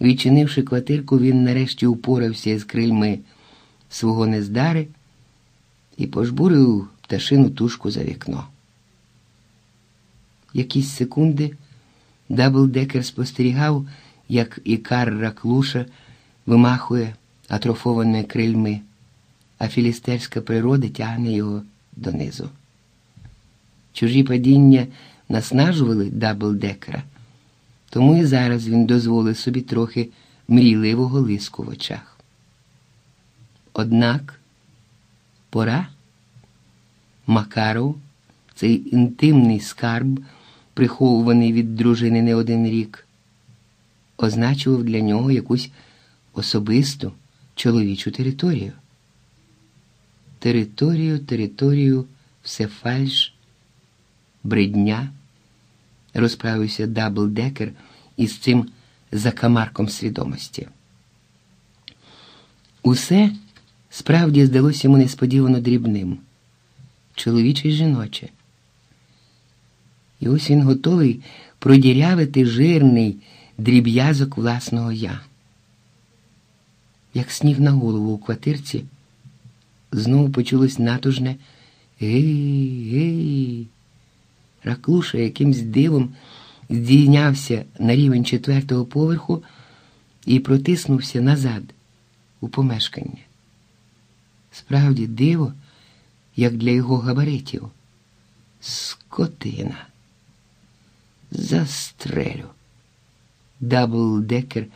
Відчинивши квартирку, він нарешті упорався з крильми свого нездари і пожбурив пташину тушку за вікно. Якісь секунди Даблдекер спостерігав, як ікар Раклуша вимахує атрофованими крильми, а філістерська природа тягне його донизу. Чужі падіння наснажували Даблдекера, тому і зараз він дозволив собі трохи мрійливого лиску в очах. Однак пора Макаров, цей інтимний скарб, приховуваний від дружини не один рік, означував для нього якусь особисту чоловічу територію. Територію, територію, все фальш, бридня, розправився Даблдекер із цим закамарком свідомості. Усе справді здалося йому несподівано дрібним, чоловіче й жіноче. І ось він готовий продірявити жирний дріб'язок власного я. Як сніг на голову у квартирці, знову почулось натужне гей, гей. Раклуша якимсь дивом здійнявся на рівень четвертого поверху і протиснувся назад у помешкання. Справді диво, як для його габаритів. Скотина. Застрелю. Даблдекер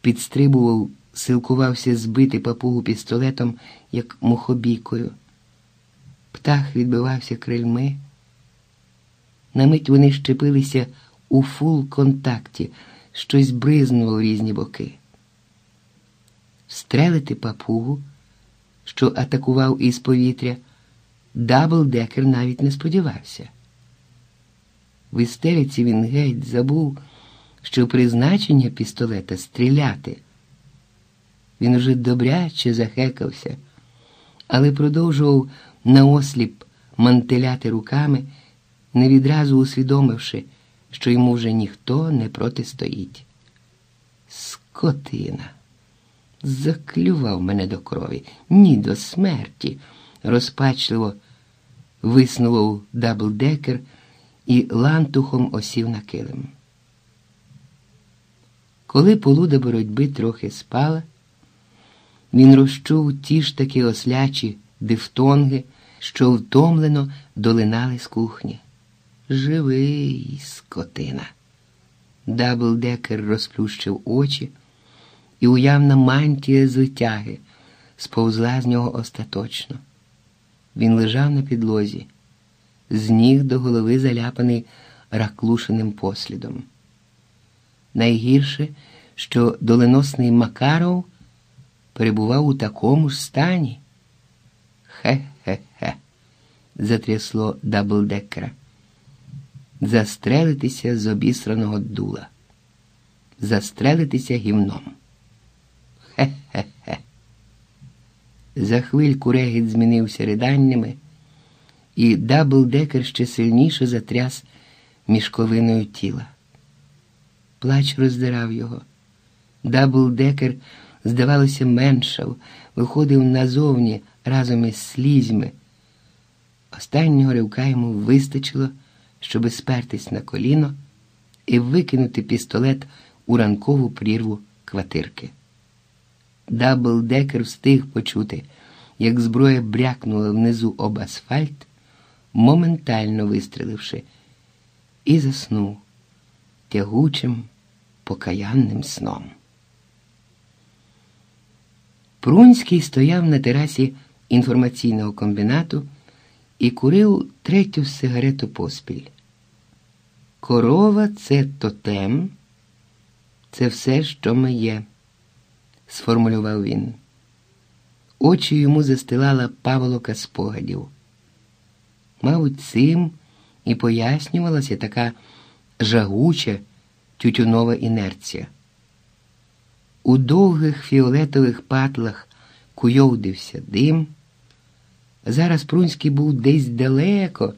підстрибував, силкувався збити папугу пістолетом, як мухобійкою. Птах відбивався крильми. На мить вони зчепилися у full контакті, щось бризнуло в різні боки. Стрелити папугу, що атакував із повітря, Даблдекер навіть не сподівався. В істериці він геть забув, що призначення пістолета стріляти. Він уже добряче захекався, але продовжував наосліп мантеляти руками, не відразу усвідомивши, що йому вже ніхто не протистоїть. Скотина заклював мене до крові, ні до смерті, розпачливо виснував Даблдекер і лантухом осів на килим. Коли полуда боротьби трохи спала, він розчув ті ж таки ослячі дифтонги, що втомлено долинали з кухні. Живий, скотина. Даблдекер розплющив очі, і уявна мантія з витяги сповзла з нього остаточно. Він лежав на підлозі, з ніг до голови заляпаний раклушеним послідом. Найгірше, що доленосний Макаров перебував у такому ж стані. Хе-хе-хе, затрясло Даблдекера. Застрелитися з обісраного дула, застрелитися гімном. Хе-хе-хе. За хвильку регіт змінився риданнями, і Даблдекер ще сильніше затряс мішковиною тіла. Плач роздирав його. Даблдекер, здавалося, меншав, виходив назовні разом із слізьми. Останнього ривка йому вистачило, щоби спертись на коліно і викинути пістолет у ранкову прірву квартирки. Даблдекер встиг почути, як зброя брякнула внизу об асфальт, моментально вистріливши, і заснув тягучим, покаянним сном. Прунський стояв на терасі інформаційного комбінату і курив третю сигарету поспіль. Корова це тотем, це все, що ми є сформулював він. Очі йому застилала паволока спогадів. Мабуть, цим і пояснювалася така жагуча тютюнова інерція. У довгих фіолетових патлах куйовдився дим. Зараз Прунський був десь далеко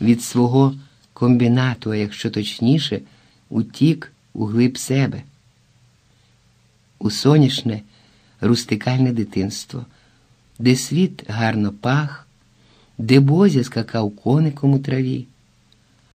від свого комбінату, а якщо точніше, утік у глиб себе. у соняшне, рустикальне дитинство, де світ гарно пах, де Бозя скакав коником у траві.